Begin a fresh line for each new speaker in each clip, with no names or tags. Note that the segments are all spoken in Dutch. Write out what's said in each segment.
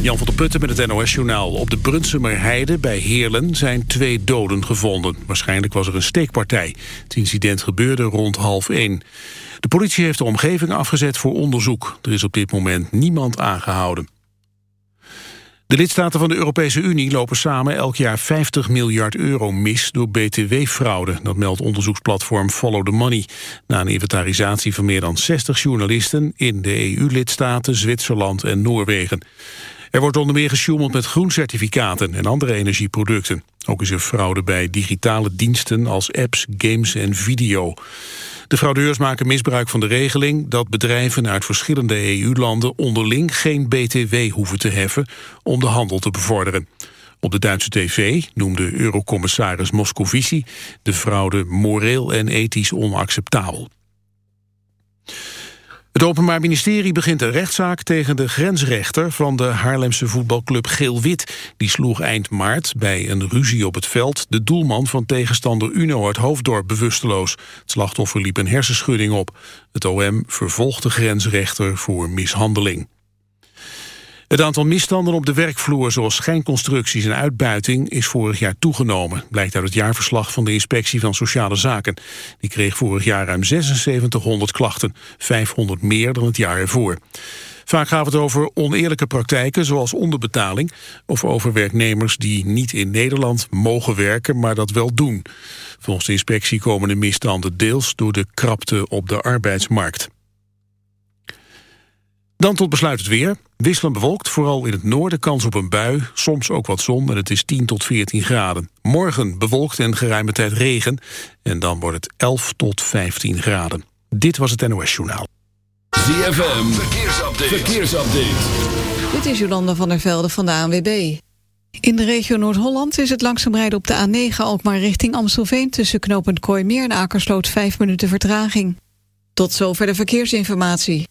Jan van der Putten met het NOS-journaal. Op de Brunsumerheide bij Heerlen zijn twee doden gevonden. Waarschijnlijk was er een steekpartij. Het incident gebeurde rond half één. De politie heeft de omgeving afgezet voor onderzoek. Er is op dit moment niemand aangehouden. De lidstaten van de Europese Unie lopen samen elk jaar 50 miljard euro mis door btw-fraude. Dat meldt onderzoeksplatform Follow the Money. Na een inventarisatie van meer dan 60 journalisten in de EU-lidstaten, Zwitserland en Noorwegen. Er wordt onder meer gesjoemeld met groencertificaten en andere energieproducten. Ook is er fraude bij digitale diensten als apps, games en video. De fraudeurs maken misbruik van de regeling dat bedrijven uit verschillende EU-landen onderling geen BTW hoeven te heffen om de handel te bevorderen. Op de Duitse tv noemde eurocommissaris Moscovici de fraude moreel en ethisch onacceptabel. Het Openbaar Ministerie begint een rechtszaak tegen de grensrechter van de Haarlemse voetbalclub Geel-Wit. Die sloeg eind maart bij een ruzie op het veld de doelman van tegenstander Uno uit Hoofddorp bewusteloos. Het slachtoffer liep een hersenschudding op. Het OM vervolgt de grensrechter voor mishandeling. Het aantal misstanden op de werkvloer, zoals schijnconstructies en uitbuiting, is vorig jaar toegenomen. Blijkt uit het jaarverslag van de Inspectie van Sociale Zaken. Die kreeg vorig jaar ruim 7600 klachten, 500 meer dan het jaar ervoor. Vaak gaat het over oneerlijke praktijken, zoals onderbetaling... of over werknemers die niet in Nederland mogen werken, maar dat wel doen. Volgens de inspectie komen de misstanden deels door de krapte op de arbeidsmarkt. Dan tot besluit het weer. Wisselen bewolkt, vooral in het noorden kans op een bui. Soms ook wat zon en het is 10 tot 14 graden. Morgen bewolkt en geruime tijd regen. En dan wordt het 11 tot 15 graden. Dit was het NOS Journaal.
ZFM, verkeersupdate. verkeersupdate.
Dit is Jolanda van der Velde van de ANWB. In de regio Noord-Holland is het langzaam rijden op de A9 Alkmaar richting Amstelveen... tussen knooppunt Kooimeer en Akersloot 5 minuten vertraging. Tot zover de verkeersinformatie.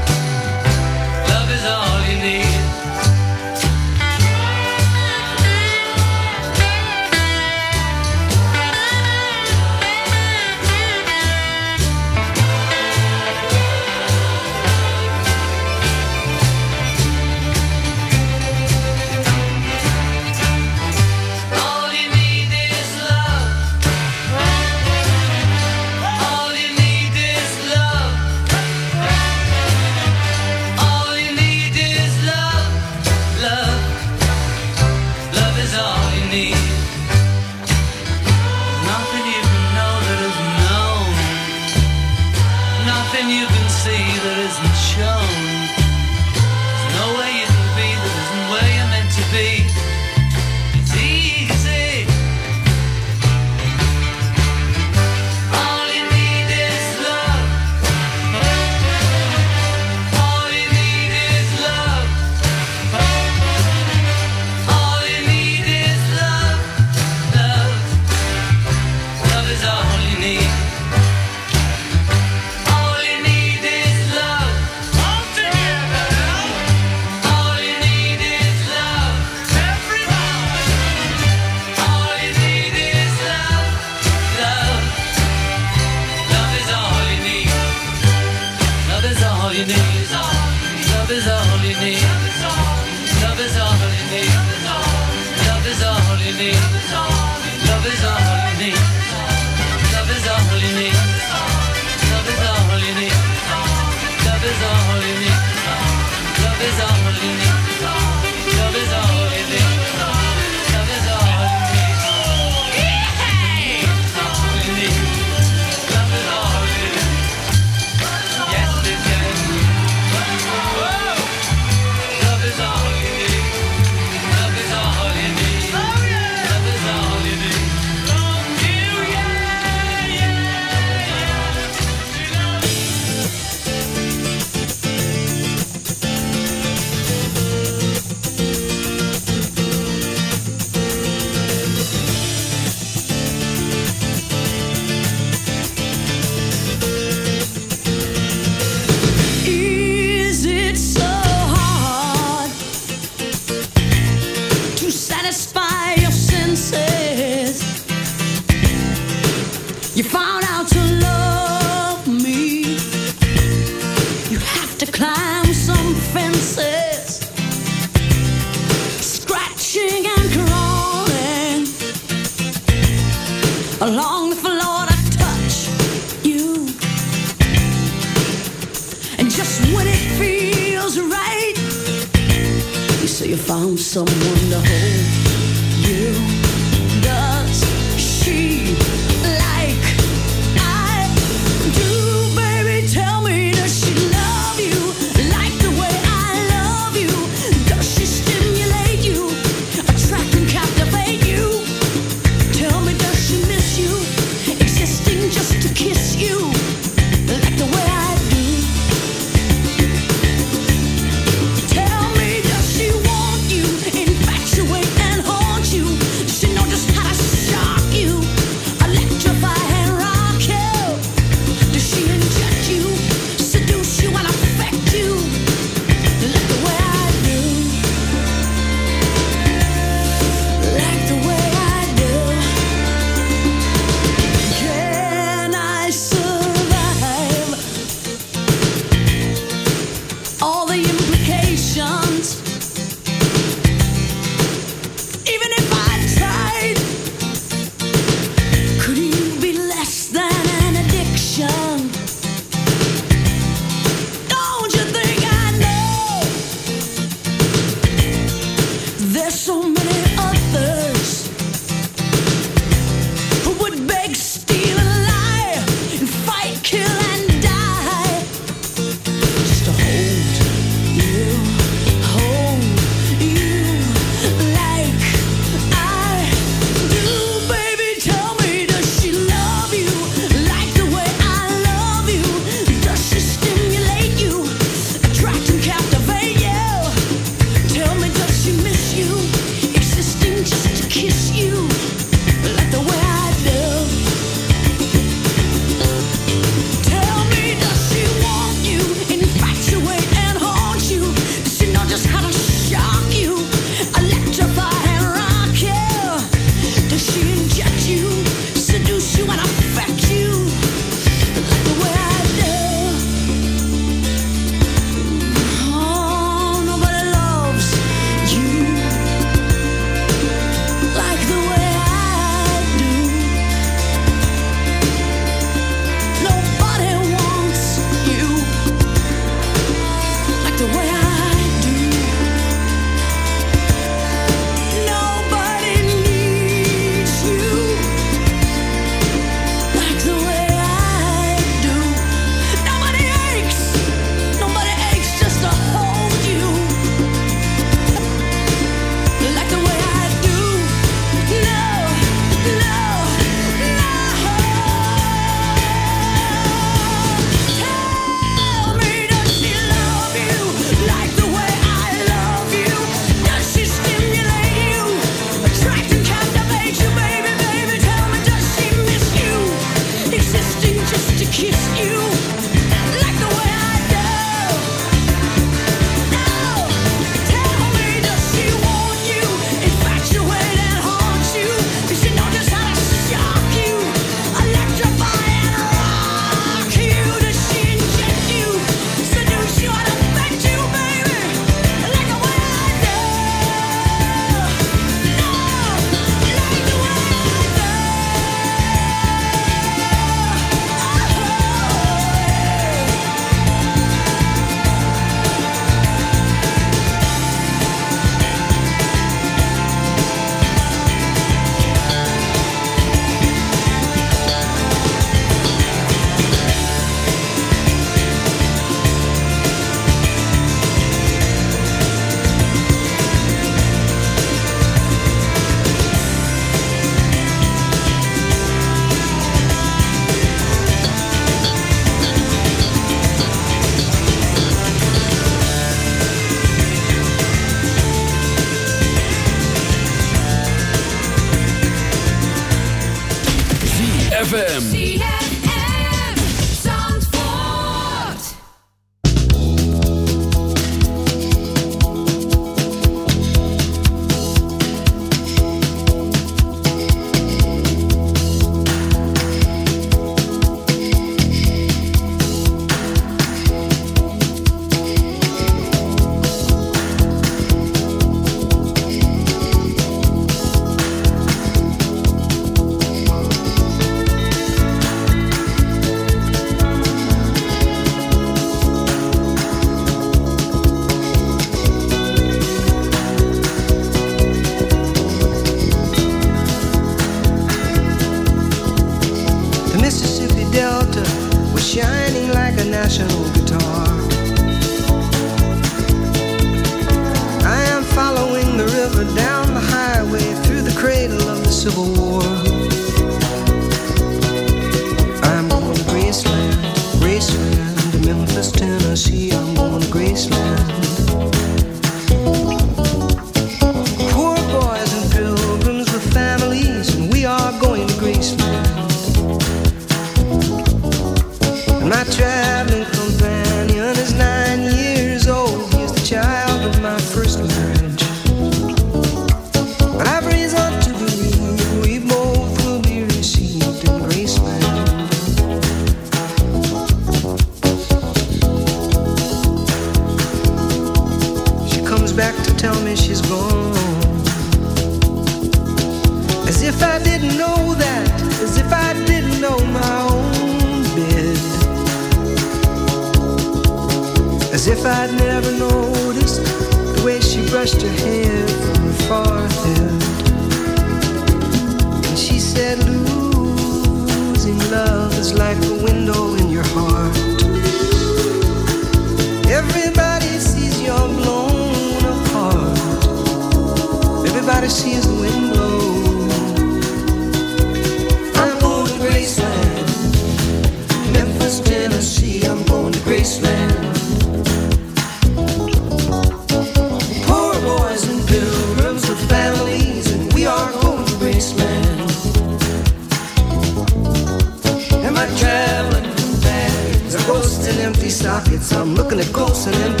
le cose del